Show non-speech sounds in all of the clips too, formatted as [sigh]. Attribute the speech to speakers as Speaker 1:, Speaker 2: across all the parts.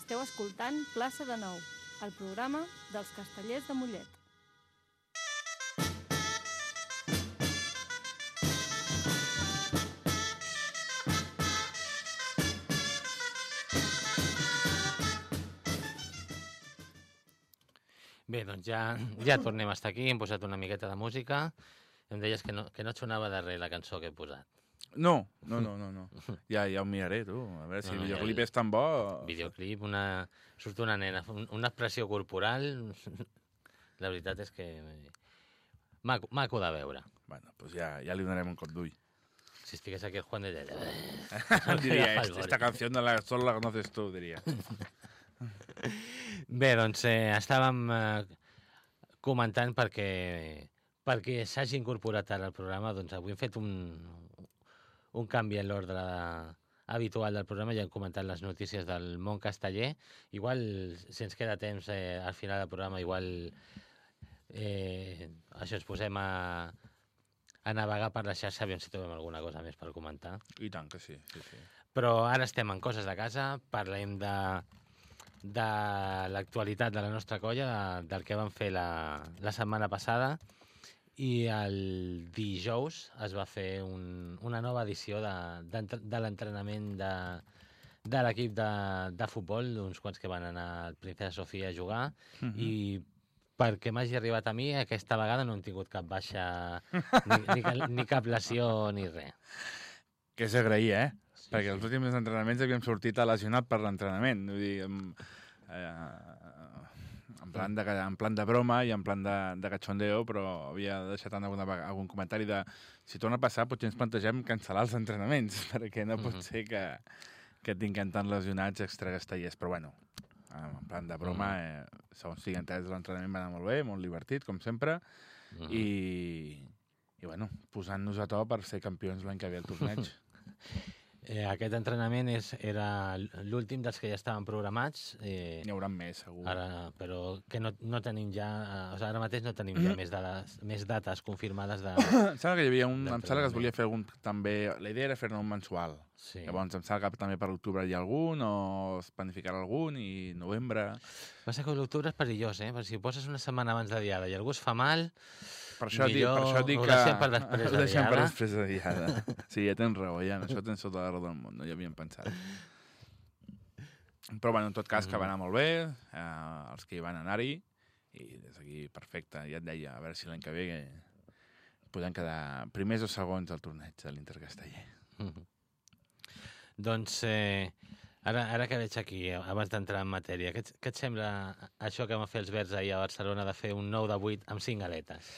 Speaker 1: Esteu escoltant Plaça de Nou, el programa dels castellers de Mollet.
Speaker 2: Bé, doncs ja, ja tornem a estar aquí, hem posat una miqueta de música. Em deies que no, que no et sonava de res la cançó que he posat.
Speaker 3: No, no, no, no. no. [laughs] Ja, ja ho miraré, tu. A veure si
Speaker 2: No,
Speaker 3: el
Speaker 2: no,
Speaker 3: videoclip
Speaker 2: ja-
Speaker 3: és tan bo...
Speaker 2: Videoclip, una... surt una nena, un- una expressió corporal... La veritat és que... Maco, maco de veure.
Speaker 3: Bueno, doncs ja, ja li donarem un cop d'ull.
Speaker 2: Si estigués aquí el Juan de Lleida... [laughs]
Speaker 3: diria, esta, esta canción de la, solo la conoces tú, diria. [laughs]
Speaker 2: Bé, doncs eh, estàvem eh, comentant perquè perquè s'hagi incorporat ara al programa, doncs avui hem fet un, un canvi en l'ordre habitual del programa, ja hem comentat les notícies del món casteller. Igual, si ens queda temps eh, al final del programa, igual eh, això ens posem a, a navegar per la xarxa, aviam si trobem alguna cosa més per comentar.
Speaker 3: I tant que sí, sí, sí.
Speaker 2: Però ara estem en coses de casa, parlem de, de l'actualitat de la nostra colla, de, del que vam fer la, la setmana passada, i el dijous es va fer un, una nova edició de, de, de l'entrenament de, de l'equip de, de futbol, d'uns quants que van anar al Princesa Sofia a jugar,
Speaker 3: Mhm.
Speaker 2: i perquè m'hagi arribat a mi, aquesta vegada no hem tingut cap baixa, ni, ni, ni cap lesió, ni res.
Speaker 3: Que és d'agrair, eh?
Speaker 2: Sí,
Speaker 3: Perquè
Speaker 2: sí.
Speaker 3: els últims entrenaments havíem sortit a lesionat per l'entrenament. Vull dir, eh, en, plan de, en plan de broma i en plan de, de cachondeo, però havia deixat alguna, vega- algun comentari de si torna a passar potser ens plantegem cancel·lar els entrenaments, [laughs] perquè no pot
Speaker 2: Mhm.
Speaker 3: ser que, que tinguem tant lesionats extracastellers. Però bueno, en plan de broma, eh, segons estic entès, l'entrenament va anar molt bé, molt divertit, com sempre,
Speaker 2: Mhm.
Speaker 3: i, i bueno, posant-nos a to per ser campions l'any que ve al torneig. [laughs]
Speaker 2: Eh, aquest entrenament és, era l'últim dels que ja estaven programats, eh,
Speaker 3: N'hi haurà més, segur.
Speaker 2: ara, però que no, no tenim ja... Eh, o sigui, ara mateix no tenim ja més, dades, més dates confirmades de... [coughs]
Speaker 3: Em sembla que hi havia un... Em sembla que es volia fer algun... També... La idea era fer-ne un mensual.
Speaker 2: Sí.
Speaker 3: Llavors, em sembla que també per l'octubre hi ha algun, o es planificarà algun, i novembre...
Speaker 2: Passa que l'octubre és perillós, eh? Perquè si ho poses una setmana abans de diada i algú es fa mal,
Speaker 3: Per això, dic, per
Speaker 2: Millor
Speaker 3: això dic
Speaker 2: ho
Speaker 3: que...
Speaker 2: deixem per després [laughs] de
Speaker 3: Ho deixem per després de diada. [laughs] Sí, ja tens raó, ja. Això tens tota la raó del món, no hi havíem pensat. Però, bueno, en tot cas, que va anar molt bé, eh, els que hi van anar-hi, i des d'aquí, perfecte. Ja et deia, a veure si l'any que ve eh, podem quedar primers o segons al torneig de l'Intercasteller.
Speaker 2: doncs eh, ara, ara que veig aquí, abans d'entrar en matèria, què, et- què et sembla això que van fer els Verds ahir a Barcelona de fer un 9 de 8 amb 5 aletes?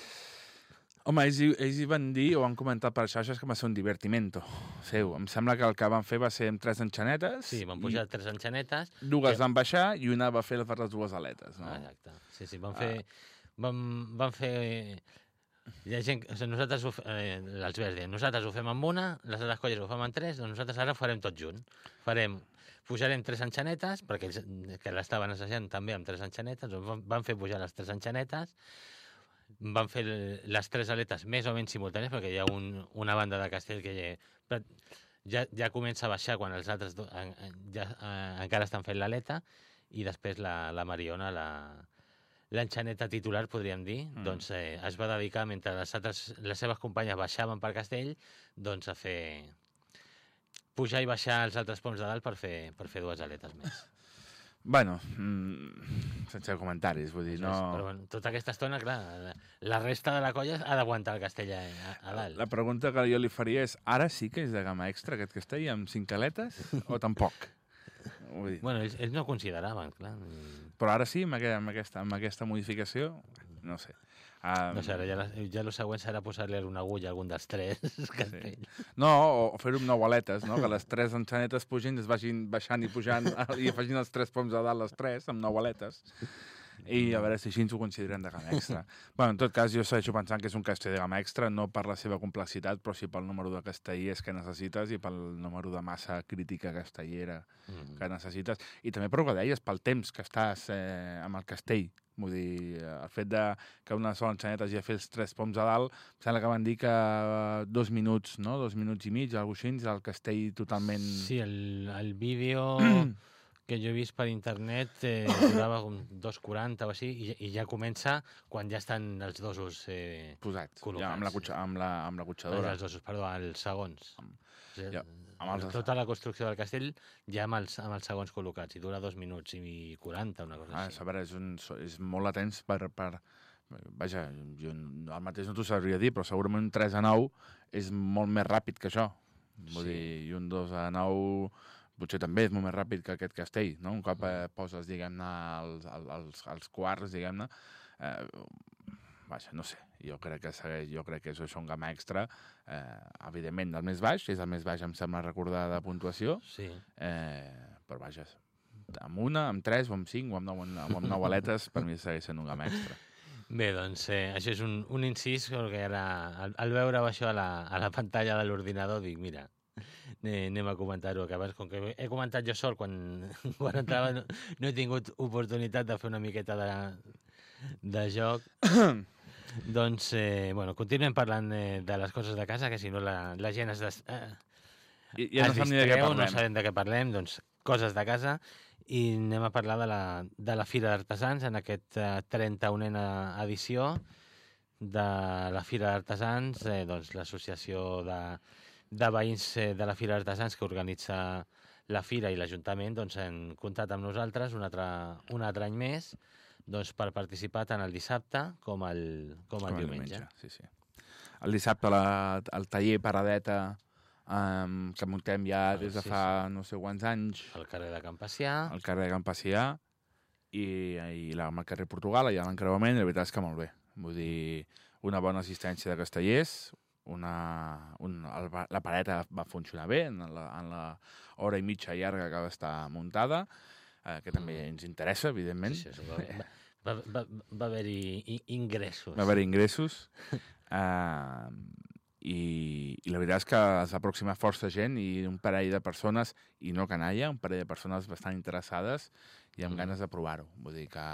Speaker 3: Home, ells, ells hi van dir, o han comentat per xarxes, que va ser un divertimento seu. Em sembla que el que van fer va ser amb tres enxanetes.
Speaker 2: Sí, van pujar tres enxanetes,
Speaker 3: Dues
Speaker 2: que-
Speaker 3: van baixar i una va fer per les dues aletes, no?
Speaker 2: Ah, exacte. Sí, sí, van fer... Van, van fer... Hi ha gent... O sigui, nosaltres, ho, eh, els verds diuen, nosaltres ho fem amb una, les altres colles ho fem amb tres, doncs nosaltres ara ho farem tot junt. Farem, pujarem tres enxanetes, perquè ells que l'estaven assajant també amb tres enxanetes, doncs van, van fer pujar les tres enxanetes, van fer les tres aletes més o menys simultànies, perquè hi ha un, una banda de castell que ja, ja, ja comença a baixar quan els altres do, en, ja, eh, encara estan fent l'aleta, i després la, la Mariona, la, l'enxaneta titular, podríem dir,
Speaker 3: Mm.
Speaker 2: mm. doncs eh, es va dedicar, mentre les, altres, les seves companyes baixaven per Castell, doncs a fer... pujar i baixar els altres poms de dalt per fer, per fer dues aletes més.
Speaker 3: Bueno, mm, sense comentaris, vull dir,
Speaker 2: és, Però
Speaker 3: no...
Speaker 2: bueno, tota aquesta estona, clar, la, la resta de la colla ha d'aguantar el castell a, a, dalt.
Speaker 3: La pregunta que jo li faria és, ara sí que és de gamma extra aquest castell amb cinc aletes o tampoc? [laughs] Vull dir,
Speaker 2: Bueno, ells, ells no ho consideraven, clar.
Speaker 3: però ara sí, amb, aqu amb, aquesta, amb aquesta modificació, no sé. Um,
Speaker 2: No sé, ara ja, la, ja el següent serà posar-li una agulla a algun dels tres [laughs] castells.
Speaker 3: No, o, fer-ho amb nou aletes, no? que les tres enxanetes pugin, es vagin baixant i pujant [laughs] i afegint els tres poms a dalt les tres, amb nou aletes. I a veure si així ens ho considerem de gamma extra. [laughs] bueno, en tot cas, jo segueixo pensant que és un castell de gamma extra, no per la seva complexitat, però sí pel número de castellers que necessites i pel número de massa crítica castellera
Speaker 2: Mm.
Speaker 3: que necessites. I també per el que deies, pel temps que estàs eh, amb el castell. Vull dir, el fet de que una sola enxaneta hagi de fer els tres poms a dalt, em sembla que van dir que eh, dos minuts, no? Dos minuts i mig, alguna cosa així, el castell totalment...
Speaker 2: Sí, el, el vídeo [clears throat] que jo he vist per internet eh, [coughs] durava com 2,40 o així, i, i ja comença quan ja estan els dosos... Eh,
Speaker 3: Posats,
Speaker 2: Col·locats.
Speaker 3: ja, amb, la, cotxa, amb, la, amb la cotxadora.
Speaker 2: els dosos, perdó, els segons.
Speaker 3: Ja, amb els-
Speaker 2: tota la construcció del castell ja amb els, amb els segons col·locats, i dura dos minuts i 40, una cosa
Speaker 3: Ah,
Speaker 2: així.
Speaker 3: a veure, és, un, és molt temps per, per... Vaja, jo el mateix no t'ho sabria dir, però segurament un 3 a 9 és molt més ràpid que això. Vull
Speaker 2: Sí.
Speaker 3: dir, i un 2 a 9 potser també és molt més ràpid que aquest castell, no? Un cop eh, poses, diguem-ne, els, els, els quarts, diguem-ne, eh, vaja, no sé, jo crec que segueix, jo crec que això és un gamma extra, eh, evidentment, el més baix, és el més baix, em sembla recordar, de puntuació,
Speaker 2: Sí.
Speaker 3: Eh, però vaja, amb una, amb tres, o amb cinc, o amb nou, o amb nou aletes, per mi segueix sent un gamma extra. [laughs]
Speaker 2: Bé, doncs eh, això és un, un incís, perquè ara, al, al veure això a la, a la pantalla de l'ordinador, dic, mira, ane- anem a comentar-ho, que abans, com que he comentat jo sol quan, [laughs] quan entrava, no, no he tingut oportunitat de fer una miqueta de, de joc. [coughs] doncs, eh, bueno, continuem parlant eh, de les coses de casa, que si no la, la gent es... Des, eh,
Speaker 3: I, ja no
Speaker 2: es
Speaker 3: sabem ni de què
Speaker 2: distreu,
Speaker 3: parlem.
Speaker 2: No sabem de què parlem, doncs coses de casa, i anem a parlar de la, de la Fira d'Artesans en aquest eh, 31a edició de la Fira d'Artesans, eh, doncs l'associació de, de veïns eh, de la Fira d'Artesans que organitza la Fira i l'Ajuntament doncs, han comptat amb nosaltres un altre, un altre any més doncs, per participar tant el dissabte com el, com el
Speaker 3: Com el
Speaker 2: diumenge.
Speaker 3: Sí, sí. El dissabte la, el taller Paradeta um, que muntem ja
Speaker 2: Ah,
Speaker 3: des de
Speaker 2: sí,
Speaker 3: fa no sé quants anys
Speaker 2: Al carrer de Can Pacià,
Speaker 3: al carrer de Can Pacià i, i la, al carrer Portugal, allà a l'encreuament, la veritat és que molt bé. Vull dir, una bona assistència de castellers, una, un, el, la pareta va funcionar bé en la, en la hora i mitja llarga que va estar muntada, eh, que també ens interessa, evidentment.
Speaker 2: Sí, sí, va, va, va, va haver-hi ingressos.
Speaker 3: Va haver ingressos. [laughs] uh, i, I la veritat és que es va aproximar força gent i un parell de persones, i no canalla, un parell de persones bastant interessades i amb
Speaker 2: Mm.
Speaker 3: ganes de provar-ho. Vull dir que,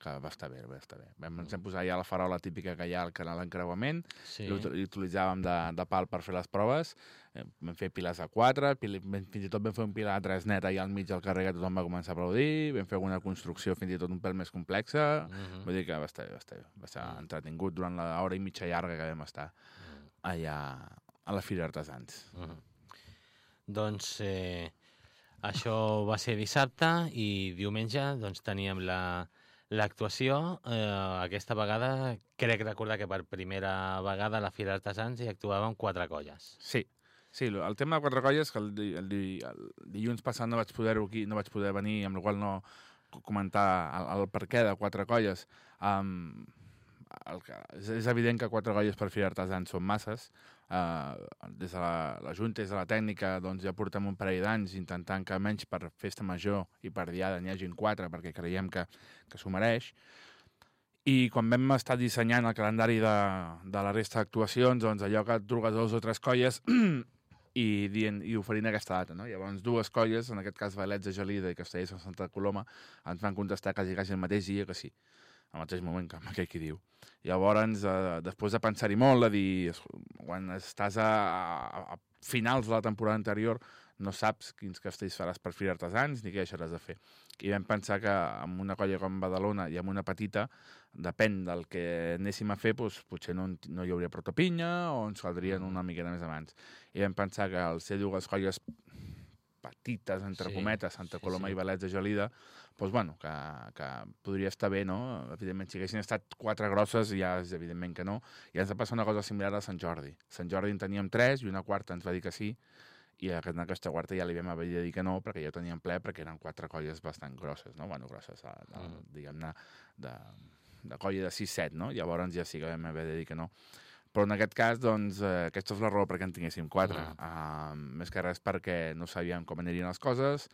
Speaker 3: que va estar bé, va estar bé. Vam, ens vam posar ja la farola típica que hi ha al canal d'encreuament,
Speaker 2: Sí.
Speaker 3: l'utilitzàvem de, de pal per fer les proves, eh, vam fer pilars de 4, pil, fins i tot vam fer un pilar de 3 net allà al mig del carrer que tothom va començar a aplaudir, vam fer alguna construcció fins i tot un pèl més complexa,
Speaker 2: Mhm.
Speaker 3: Vull dir que va estar, bé, va estar, bé, va estar
Speaker 2: Mm.
Speaker 3: entretingut durant l'hora i mitja llarga que vam estar allà a la Fira d'Artesans.
Speaker 2: Mhm. Doncs eh, això va ser dissabte i diumenge doncs, teníem la l'actuació. Eh, aquesta vegada crec recordar que per primera vegada a la Fira d'Artesans hi actuàvem quatre colles.
Speaker 3: Sí, sí, el tema de quatre colles, que el, el, el dilluns passat no vaig poder aquí, no vaig poder venir, amb la qual no co- comentar el, el per què de quatre colles. Um, el que, és, és evident que quatre colles per Fira d'Artesans són masses. Uh, des de la, la Junta, des de la tècnica, doncs ja portem un parell d'anys intentant que almenys per festa major i per diada n'hi hagin quatre, perquè creiem que, que s'ho mereix. I quan vam estar dissenyant el calendari de, de la resta d'actuacions, doncs allò que et trugues dos o tres colles [clears throat] i, dient, i oferint aquesta data. No? Llavors, dues colles, en aquest cas Valets de Gelida i Castellers de Santa Coloma, ens van contestar quasi, quasi el mateix dia que sí, al mateix moment que aquell qui diu. Llavors, eh, després de pensar-hi molt, de dir, quan estàs a, a, a finals de la temporada anterior, no saps quins castells faràs per Fira Artesans ni què deixaràs de fer. I vam pensar que amb una colla com Badalona i amb una petita, depèn del que anéssim a fer, doncs, potser no, no hi hauria prou pinya o ens caldrien una miqueta més abans. I vam pensar que al ser dues colles petites, entre
Speaker 2: Sí,
Speaker 3: cometes, Santa
Speaker 2: sí,
Speaker 3: Coloma
Speaker 2: sí.
Speaker 3: i Valets de Gelida, doncs, bueno, que, que podria estar bé, no? Evidentment, si haguessin estat quatre grosses, ja és evidentment que no. I ens va passar una cosa similar a Sant Jordi. A Sant Jordi en teníem tres i una quarta ens va dir que sí, i a aquesta quarta ja li vam haver de dir que no, perquè ja ho teníem ple, perquè eren quatre colles bastant grosses, no? Bueno, grosses,
Speaker 2: Mm.
Speaker 3: diguem-ne, de, de colla de 6-7, no? Llavors ja sí que vam haver de dir que no. Però en aquest cas, doncs, eh, aquesta és la raó perquè en tinguéssim quatre. Uh, més que res perquè no sabíem com anirien les coses.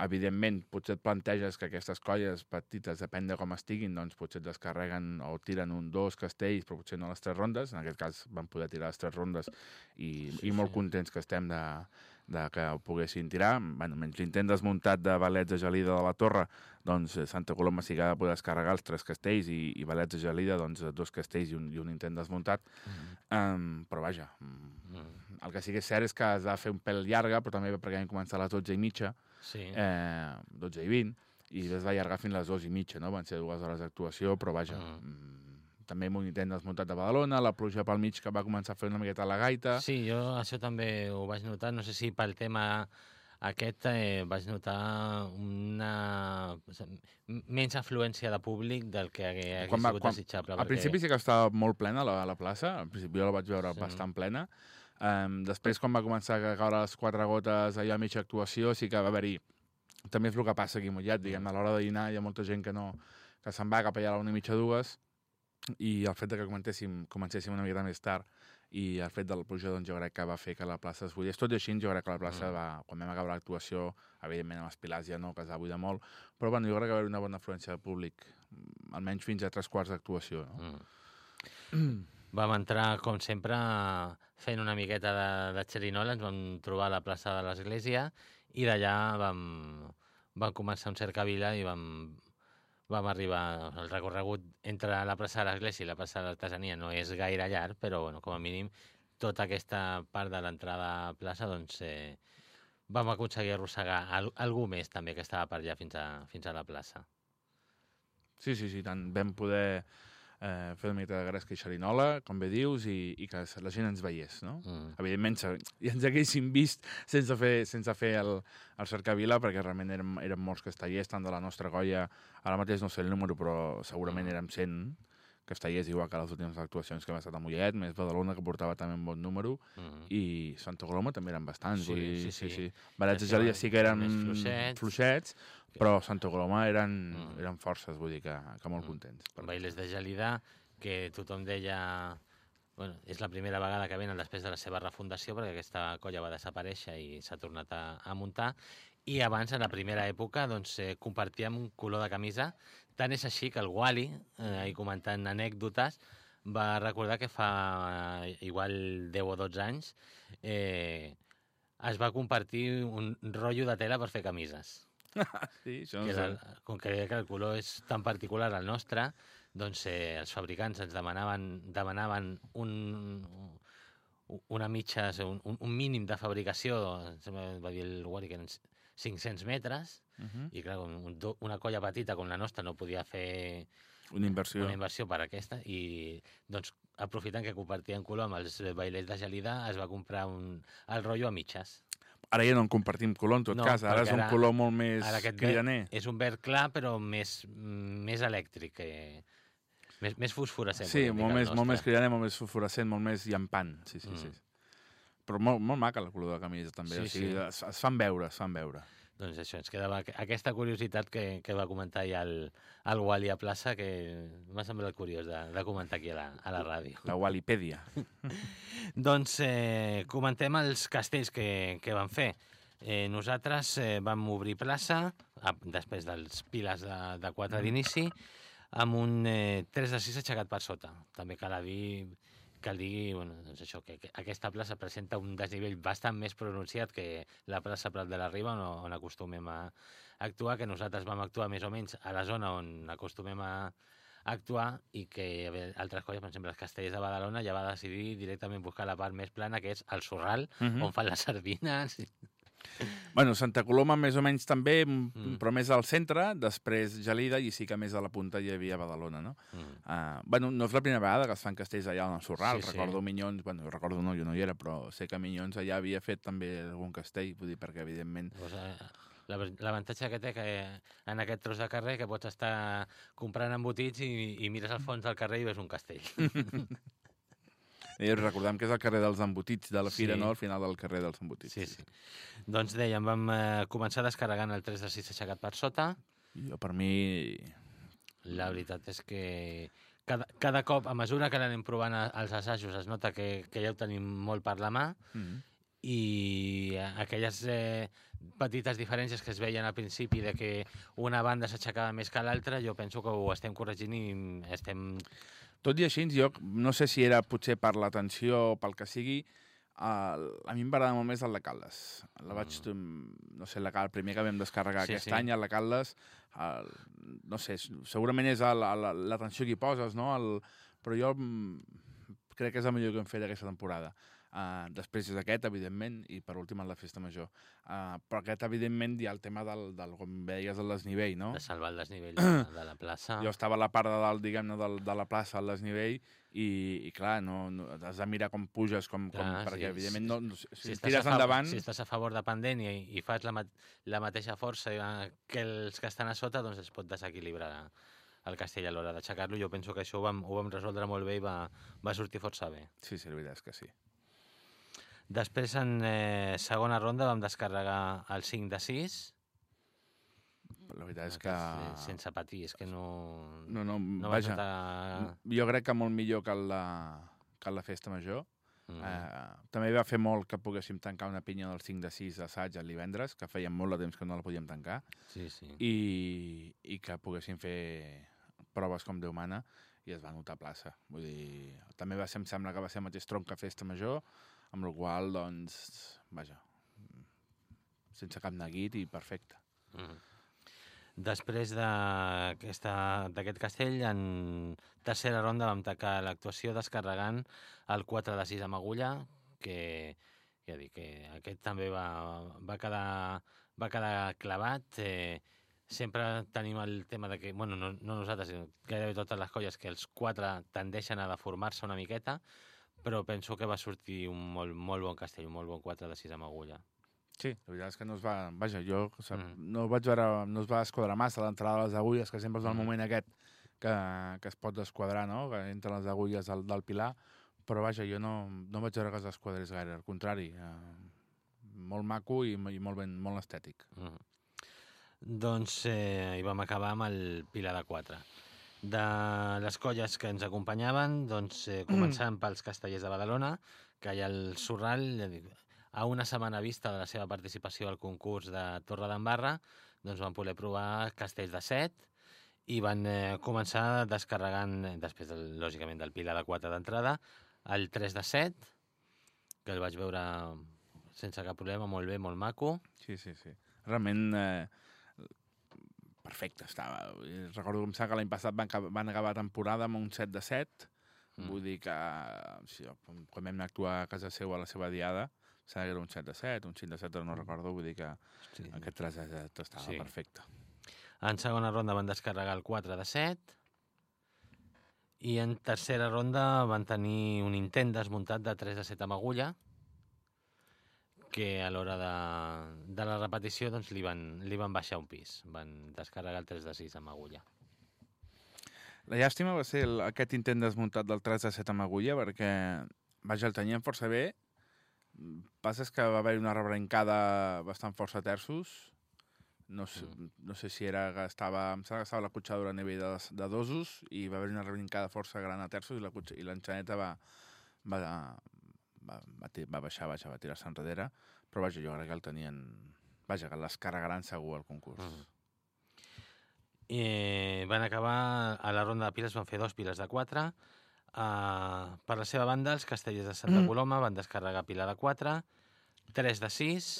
Speaker 3: Evidentment, potser et planteges que aquestes colles petites, depèn de com estiguin, doncs potser et descarreguen o tiren un, dos castells, però potser no les tres rondes. En aquest cas vam poder tirar les tres rondes i,
Speaker 2: Sí,
Speaker 3: i molt
Speaker 2: sí.
Speaker 3: contents que estem de, de que ho poguessin tirar. Bueno, menys l'intent desmuntat de Valets de Gelida de la Torre, doncs eh, Santa Coloma sí que va poder descarregar els tres castells i, i Valets de Gelida, doncs dos castells i un, i un intent desmuntat.
Speaker 2: Mhm.
Speaker 3: Um, però vaja, mm,
Speaker 2: Mhm.
Speaker 3: el que sí que és cert és que es va fer un pèl llarga, però també perquè vam començar a les 12 i mitja,
Speaker 2: Sí.
Speaker 3: eh, 12 i 20, i es va allargar fins a les 2 i mitja, no? Van ser dues hores d'actuació, però vaja,
Speaker 2: Mm.
Speaker 3: mm. També intent desmuntat de Badalona, la pluja pel mig que va començar a fer una miqueta la gaita.
Speaker 2: Sí, jo això també ho vaig notar. No sé si pel tema aquest eh, vaig notar una menys afluència de públic del que hagués
Speaker 3: Quan va-
Speaker 2: sigut
Speaker 3: quan-
Speaker 2: desitjable.
Speaker 3: Al principi sí que estava molt plena la, la plaça, al principi jo la vaig veure
Speaker 2: Sí.
Speaker 3: bastant plena. Um, després, quan va començar a caure les quatre gotes allà a mitja actuació, sí que va haver-hi... També és el que passa aquí a Mollet, diguem a l'hora de dinar hi ha molta gent que no que se'n va cap allà a la una i mitja, dues, i el fet de que comencéssim, comencéssim una miqueta més tard i el fet de la pluja doncs, jo crec que va fer que la plaça es buidés. Tot i així, jo crec que la plaça,
Speaker 2: Mm.
Speaker 3: va, quan vam acabar l'actuació, evidentment amb els pilars ja no, que es va buidar molt, però bueno, jo crec que va haver una bona afluència de públic, mm, almenys fins a tres quarts d'actuació. No?
Speaker 2: Mm. [clears throat] Vam entrar, com sempre, fent una miqueta de, de xerinola, ens vam trobar a la plaça de l'Església i d'allà vam, vam començar un cercavila i vam, vam arribar al recorregut entre la plaça de l'Església i la plaça de l'Artesania. No és gaire llarg, però bueno, com a mínim tota aquesta part de l'entrada a plaça doncs, eh, vam aconseguir arrossegar al, algú més també que estava per allà fins a, fins a la plaça.
Speaker 3: Sí, sí, sí, tant vam poder eh, fer una mica de gresca i xerinola, com bé dius, i, i que la gent ens veiés, no?
Speaker 2: Mm.
Speaker 3: Evidentment, ja ens haguéssim vist sense fer, sense fer el, el cercavila, perquè realment érem, érem molts castellers, tant de la nostra colla, ara mateix no sé el número, però segurament
Speaker 2: Mm.
Speaker 3: érem 100 castellers, igual que les últimes actuacions que hem estat a Mollet, més Badalona, que portava també un bon número,
Speaker 2: Mm.
Speaker 3: i Santa Coloma també eren bastants.
Speaker 2: Sí,
Speaker 3: dir,
Speaker 2: sí,
Speaker 3: sí,
Speaker 2: sí.
Speaker 3: sí. Barats de
Speaker 2: Estaven
Speaker 3: Gelida sí que eren
Speaker 2: fluixets.
Speaker 3: fluixets, però Santa Coloma eren,
Speaker 2: Mm.
Speaker 3: eren forces, vull dir que, que molt
Speaker 2: Mm.
Speaker 3: contents. Per
Speaker 2: Bailers de Gelida, que tothom deia... Bueno, és la primera vegada que venen després de la seva refundació, perquè aquesta colla va desaparèixer i s'ha tornat a, a muntar. I abans, en la primera època, doncs, eh, compartíem un color de camisa. Tant és així que el Wally, eh, i comentant anècdotes, va recordar que fa eh, igual 10 o 12 anys eh, es va compartir un rotllo de tela per fer camises [laughs]
Speaker 3: Sí, això
Speaker 2: que
Speaker 3: sé.
Speaker 2: era, com que el color és tan particular al nostre, doncs eh, els fabricants ens demanaven, demanaven un, una mitja, un, un, mínim de fabricació, va dir el Wally que eren 500 metres,
Speaker 3: Uh -huh.
Speaker 2: i clar, un, una colla petita com la nostra no podia fer
Speaker 3: Una inversió.
Speaker 2: una inversió per aquesta, i doncs aprofitant que compartien color amb els bailers de gelida, es va comprar un, el rotllo a mitges.
Speaker 3: Ara ja no en compartim color, en tot
Speaker 2: No,
Speaker 3: cas. Ara és un
Speaker 2: ara-
Speaker 3: color molt més cridaner.
Speaker 2: és un verd clar, però més, més elèctric, que, més, més fosforescent.
Speaker 3: Sí, molt més, molt més cridaner, molt més fosforescent, molt més llampant. Sí, sí,
Speaker 2: Mm.
Speaker 3: sí. Però molt, molt maca la color de la camisa, també.
Speaker 2: Sí,
Speaker 3: o sigui,
Speaker 2: sí.
Speaker 3: es, es fan veure, es fan veure.
Speaker 2: Doncs això, ens quedava aqu- aquesta curiositat que, que va comentar ja el, el Wally a plaça, que m'ha semblat curiós de, de comentar aquí a la, a la ràdio.
Speaker 3: La Walipèdia. [laughs]
Speaker 2: Doncs eh, comentem els castells que, que van fer. Eh, nosaltres eh, vam obrir plaça, a, després dels piles de, de 4 d'inici, amb un eh, 3 de 6 aixecat per sota. També cal dir, cal dir bueno, doncs això, que, que aquesta plaça presenta un desnivell bastant més pronunciat que la plaça Prat de la Riba, on, on acostumem a actuar, que nosaltres vam actuar més o menys a la zona on acostumem a actuar i que altres colles, per exemple, els castellers de Badalona ja va decidir directament buscar la part més plana, que és el Sorral,
Speaker 3: Uh
Speaker 2: mm.
Speaker 3: -huh.
Speaker 2: on fan les sardines.
Speaker 3: Bueno, Santa Coloma més o menys també,
Speaker 2: Mm.
Speaker 3: mm. però més al centre, després Gelida, i sí que més a la punta hi havia Badalona, no?
Speaker 2: Mm.
Speaker 3: Uh, bueno, no és la primera vegada que es fan castells allà al Sorral.
Speaker 2: Sí, sí.
Speaker 3: recordo Minyons, bueno, recordo no, jo no hi era, però sé que Minyons allà havia fet també algun castell, vull dir, perquè evidentment...
Speaker 2: Pues, la- L'avantatge que té que en aquest tros de carrer que pots estar comprant embotits i, i mires al fons del carrer i ves un castell. [laughs]
Speaker 3: I recordem que és el carrer dels embotits de la fira,
Speaker 2: Sí.
Speaker 3: no? Al final del carrer dels embotits.
Speaker 2: Sí, sí. Doncs dèiem, vam eh, començar descarregant el 3 de 6 aixecat per sota.
Speaker 3: Jo, per mi...
Speaker 2: La veritat és que cada, cada cop, a mesura que l'anem provant als assajos, es nota que, que ja ho tenim molt per la mà
Speaker 3: Mm.
Speaker 2: i eh, aquelles eh, petites diferències que es veien al principi de que una banda s'aixecava més que l'altra, jo penso que ho estem corregint i estem...
Speaker 3: Tot i així, jo no sé si era potser per l'atenció o pel que sigui, el, a mi em va agradar molt més el de Caldes. La vaig, mm. no sé, la, el primer que vam descarregar
Speaker 2: Sí,
Speaker 3: aquest
Speaker 2: sí.
Speaker 3: any, el de Caldes, el, no sé, segurament és l'atenció que hi poses, no? El, però jo mm, crec que és el millor que hem fet aquesta temporada. Uh, després és aquest, evidentment, i per últim la festa major. Uh, però aquest, evidentment, hi ha el tema del, del com veies, el desnivell, no?
Speaker 2: De salvar el desnivell de, de [clears throat] la plaça.
Speaker 3: Jo estava a la part de dalt, diguem-ne, del- de la plaça al desnivell i, i clar, no, no, has de mirar com puges, com, com,
Speaker 2: Clar,
Speaker 3: perquè,
Speaker 2: sí,
Speaker 3: evidentment, no, no, si, si tires
Speaker 2: favor,
Speaker 3: endavant...
Speaker 2: Si estàs a favor de pendent i, i fas la, la mateixa força eh, que els que estan a sota, doncs es pot desequilibrar el castell a l'hora d'aixecar-lo. Jo penso que això ho vam, ho vam resoldre molt bé i va, va sortir força bé.
Speaker 3: Sí, sí, la veritat és que sí.
Speaker 2: Després, en eh, segona ronda, vam descarregar el 5 de 6.
Speaker 3: La veritat és que...
Speaker 2: Sense patir, és que no...
Speaker 3: No, no,
Speaker 2: no
Speaker 3: vaja,
Speaker 2: notar...
Speaker 3: jo crec que molt millor que la, que la festa major.
Speaker 2: Mm.
Speaker 3: Eh, també va fer molt que poguéssim tancar una pinya del 5 de 6 assaig el divendres, que feia molt de temps que no la podíem tancar,
Speaker 2: Sí, sí.
Speaker 3: i, i que poguéssim fer proves com Déu mana, i es va notar a plaça. Vull dir, també va ser, em sembla que va ser el mateix tronc que festa major, amb la qual doncs, vaja, sense cap neguit i perfecte.
Speaker 2: Mm. Després d'aquesta- d'aquest castell, en tercera ronda vam tacar l'actuació descarregant el 4 de 6 amb agulla, que ja dic que aquest també va, va, quedar, va quedar clavat. Eh, sempre tenim el tema de que, bueno, no, no nosaltres, sinó gairebé totes les colles, que els quatre tendeixen a deformar-se una miqueta, però penso que va sortir un molt, molt bon castell, un molt bon 4 de 6 amb agulla.
Speaker 3: Sí, la veritat és que no es va... Vaja, jo o sigui,
Speaker 2: Mm.
Speaker 3: no vaig veure... No es va esquadrar massa l'entrada de les agulles, que sempre és el
Speaker 2: Mm.
Speaker 3: moment aquest que, que es pot desquadrar, no? Que entren les agulles del, del pilar. Però vaja, jo no, no vaig veure que es desquadrés gaire. Al contrari, eh, molt maco i, i molt, ben, molt estètic.
Speaker 2: Mm. Doncs eh, hi vam acabar amb el Pilar de 4. De les colles que ens acompanyaven, doncs eh, començant pels castellers de Badalona, que hi ha el Sorral, a una setmana vista de la seva participació al concurs de Torre d'Embarra, doncs van poder provar castells de 7 i van eh, començar descarregant, eh, després, del, lògicament, del Pilar de 4 d'entrada, el 3 de 7, que el vaig veure sense cap problema, molt bé, molt maco.
Speaker 3: Sí, sí, sí. Realment eh, perfecte estava. I Recordo com que l'any passat van, van acabar temporada amb un 7 de 7.
Speaker 2: Mm.
Speaker 3: Vull dir que sí, quan vam actuar a casa seva a la seva diada, sembla que era un 7 de 7, un 5 de 7, no recordo, vull dir que
Speaker 2: Sí.
Speaker 3: aquest 3 de 7 estava
Speaker 2: sí.
Speaker 3: perfecte.
Speaker 2: En segona ronda van descarregar el 4 de 7 i en tercera ronda van tenir un intent desmuntat de 3 de 7 amb agulla que a l'hora de, de la repetició doncs, li, van, li van baixar un pis. Van descarregar el 3 de 6 amb agulla.
Speaker 3: La llàstima va ser el, aquest intent desmuntat del 3 de 7 amb agulla, perquè, vaja, el tenien força bé. Passa que va haver una rebrincada bastant força terços. No sé,
Speaker 2: Mm.
Speaker 3: no sé si era que estava, em sembla que estava la cotxadora a nivell de, de dosos i va haver una rebrincada força gran a terços i la, i l'enxaneta va, va, va, va, va baixar, vaja, va tirar-se enrere, però vaja, jo crec que el tenien... Vaja, que les carregaran segur al concurs.
Speaker 2: Mhm. I van acabar, a la ronda de piles van fer dos piles de 4. Uh, per la seva banda, els castellers de Santa Coloma van descarregar pila de 4, 3 de 6,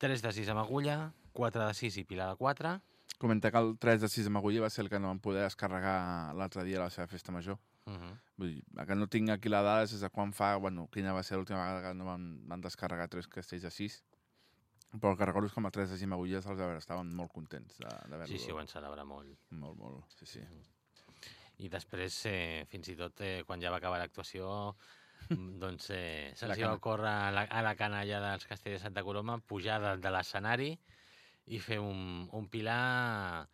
Speaker 2: 3 de 6 amb agulla, 4 de 6 i pila de 4.
Speaker 3: Comentar que el 3 de 6 amb agulla va ser el que no van poder descarregar l'altre dia a la seva festa major.
Speaker 2: Uh -huh.
Speaker 3: Vull dir, que no tinc aquí la dada des de quan fa, bueno, quina va ser l'última vegada que no van, van descarregar tres castells de 6. Però el que recordo és que amb el 3 de 6 amb agulles els estaven molt contents d'haver-lo.
Speaker 2: Sí, sí, ho van celebrar molt.
Speaker 3: Molt, molt, sí, sí.
Speaker 2: I després, eh, fins i tot, eh, quan ja va acabar l'actuació, mm, [laughs] doncs eh, se'ls va córrer a la, a la canalla dels castellers de Santa Coloma, pujar de, de l'escenari i fer un, un pilar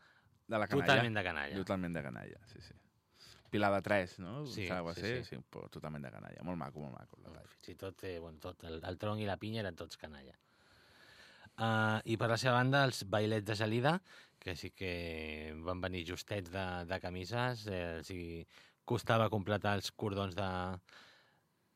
Speaker 3: De la canalla.
Speaker 2: totalment de canalla.
Speaker 3: Totalment de canalla, sí, sí. Pilar de 3, no?
Speaker 2: Sí, sí,
Speaker 3: ser,
Speaker 2: sí.
Speaker 3: sí, però totalment de canalla. Molt maco, molt maco. detall.
Speaker 2: Fins i tot, eh, bueno, tot el, el tronc i la pinya eren tots canalla. Uh, I per la seva banda, els bailets de gelida, que sí que van venir justets de, de camises, eh, els hi costava completar els cordons de,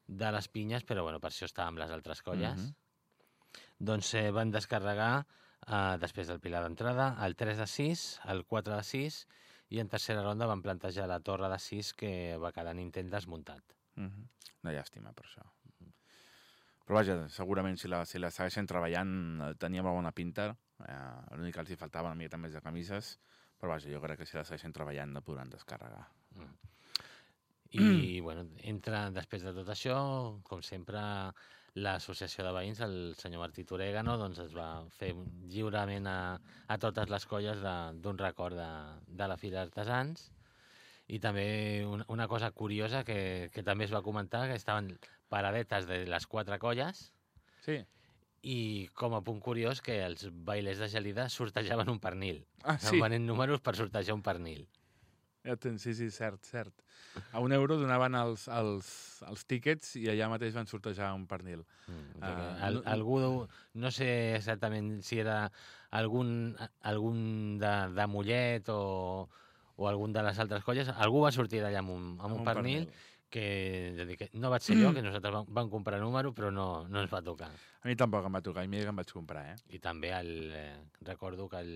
Speaker 2: de les pinyes, però bueno, per això estàvem les altres colles.
Speaker 3: Mhm.
Speaker 2: Doncs eh, van descarregar, eh, després del pilar d'entrada, el 3 de 6, el 4 de 6, i en tercera ronda van plantejar la torre de 6, que va quedar en intent desmuntat.
Speaker 3: Mhm. Una llàstima per això. Però vaja, segurament si la, si la segueixen treballant eh, tenia molt bona pinta. Eh, L'únic que els hi faltava una miqueta més de camises, però vaja, jo crec que si la segueixen treballant la podran descarregar.
Speaker 2: I, bueno, entra, després de tot això, com sempre, l'associació de veïns, el senyor Martí Torégano, doncs es va fer lliurement a, a totes les colles de- d'un record de, de la Fira d'Artesans. I també una, una cosa curiosa que, que també es va comentar, que estaven paradetes de les quatre colles
Speaker 3: Sí.
Speaker 2: i com a punt curiós que els bailers de gelida sortejaven un pernil.
Speaker 3: Ah, sí.
Speaker 2: venent números per sortejar un pernil.
Speaker 3: Tens, sí, sí, cert, cert. A un euro donaven els, els, els tíquets i allà mateix van sortejar un pernil.
Speaker 2: Mm, uh, al,
Speaker 3: no-
Speaker 2: algú, no sé exactament si era algun, algun de, de Mollet o, o algun de les altres colles, algú va sortir d'allà amb, un, amb, un, pernil, que, a dir, que no vaig ser jo, que nosaltres vam, vam comprar número, però no, no ens va tocar.
Speaker 3: A mi tampoc em va tocar, i mira que em vaig comprar, eh?
Speaker 2: I també el, eh, recordo que el,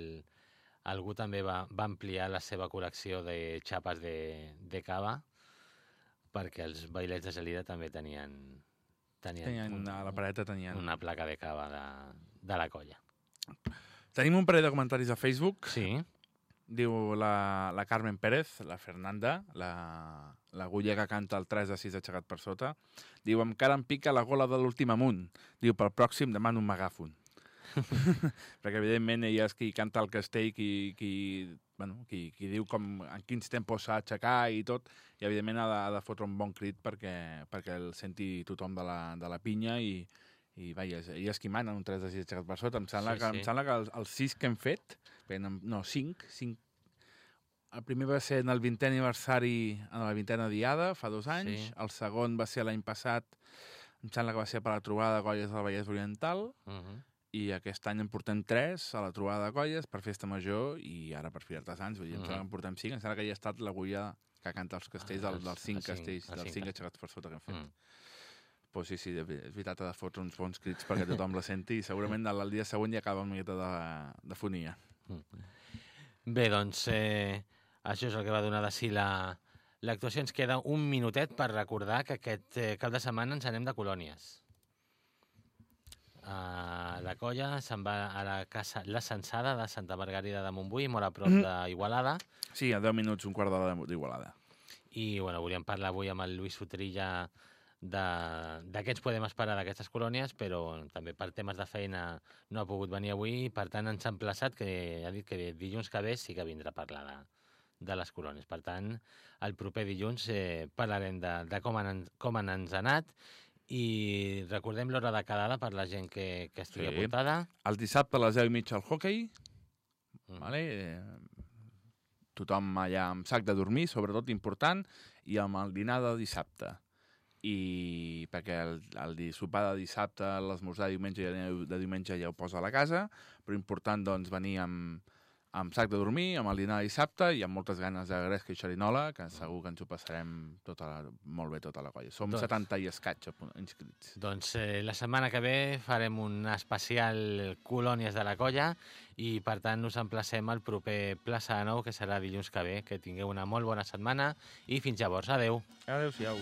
Speaker 2: algú també va, va ampliar la seva col·lecció de xapes de, de cava perquè els bailets de salida també tenien, tenien,
Speaker 3: Tenien,
Speaker 2: un-
Speaker 3: a la pareta tenien...
Speaker 2: una placa de cava de, de la colla.
Speaker 3: Tenim un parell de comentaris a Facebook.
Speaker 2: Sí,
Speaker 3: Diu la, la Carmen Pérez, la Fernanda, la, l'agulla que canta el 3 de 6 aixecat per sota. Diu, encara em pica la gola de l'últim amunt. Diu, pel pròxim demano un megàfon. [laughs] Perquè, evidentment, ella és qui canta el castell, qui, qui, bueno, qui, qui diu com, en quins tempos s'ha d'aixecar i tot, i, evidentment, ha de, ha de fotre un bon crit perquè, perquè el senti tothom de la, de la pinya i, i vaja, ella és qui mana un 3 de 6 aixecat per sota. Em sembla,
Speaker 2: Sí,
Speaker 3: que,
Speaker 2: sí.
Speaker 3: em sembla que els, els 6 que hem fet, no, no 5, 5 el primer va ser en el 20è aniversari, en la vintena diada, fa dos anys.
Speaker 2: Sí.
Speaker 3: El segon va ser l'any passat, em sembla que va ser per la trobada de colles del Vallès Oriental.
Speaker 2: uh -huh.
Speaker 3: I aquest any en portem tres a la trobada de colles per Festa Major i ara per Fira Artesans. Vull dir, sembla que en portem cinc. Em sembla que hi ha estat l'agulla que canta els castells
Speaker 2: Ah,
Speaker 3: del,
Speaker 2: els-
Speaker 3: dels cinc
Speaker 2: els cinc,
Speaker 3: castells,
Speaker 2: els
Speaker 3: dels
Speaker 2: cinc.
Speaker 3: cinc aixecats per sota que hem fet.
Speaker 2: Mm.
Speaker 3: Pues sí, sí, és veritat, ha de fotre uns bons crits perquè tothom la senti i segurament el, dia següent ja acaba una miqueta de, de fonia.
Speaker 2: Bé, doncs, eh, això és el que va donar de si la l'actuació. Ens queda un minutet per recordar que aquest eh, cap de setmana ens anem de colònies. Uh, la colla se'n va a la casa La Sensada de Santa Margarida de Montbui, molt a prop d'Igualada,
Speaker 3: Sí, a 10 minuts, un quart d'hora d'Igualada.
Speaker 2: i bueno, volíem parlar avui amb el Lluís Sotrilla de, de què ens podem esperar d'aquestes colònies, però també per temes de feina no ha pogut venir avui, per tant ens ha emplaçat que ha dit que dilluns que ve sí que vindrà a parlar de, de les colònies. Per tant, el proper dilluns eh, parlarem de, de com, han, com han ens anat i recordem l'hora de quedada per la gent que, que estigui
Speaker 3: Sí.
Speaker 2: apuntada.
Speaker 3: El dissabte a les 10 i mitja al hockey,
Speaker 2: Mm.
Speaker 3: vale? tothom allà amb sac de dormir, sobretot important, i amb el dinar de dissabte. I perquè el, el sopar de dissabte, l'esmorzar de diumenge, ja- de diumenge ja ho posa a la casa, però important doncs venir amb, amb sac de dormir, amb el dinar de dissabte i amb moltes ganes de gresca i xerinola, que segur que ens ho passarem tota la, molt bé tota la colla. Som
Speaker 2: Doncs-
Speaker 3: 70 i escaig inscrits.
Speaker 2: Doncs eh, la setmana que ve farem un especial Colònies de la Colla i per tant us emplacem al proper Plaça de Nou que serà dilluns que ve. Que tingueu una molt bona setmana i fins llavors. Adeu.
Speaker 3: Adéu-siau.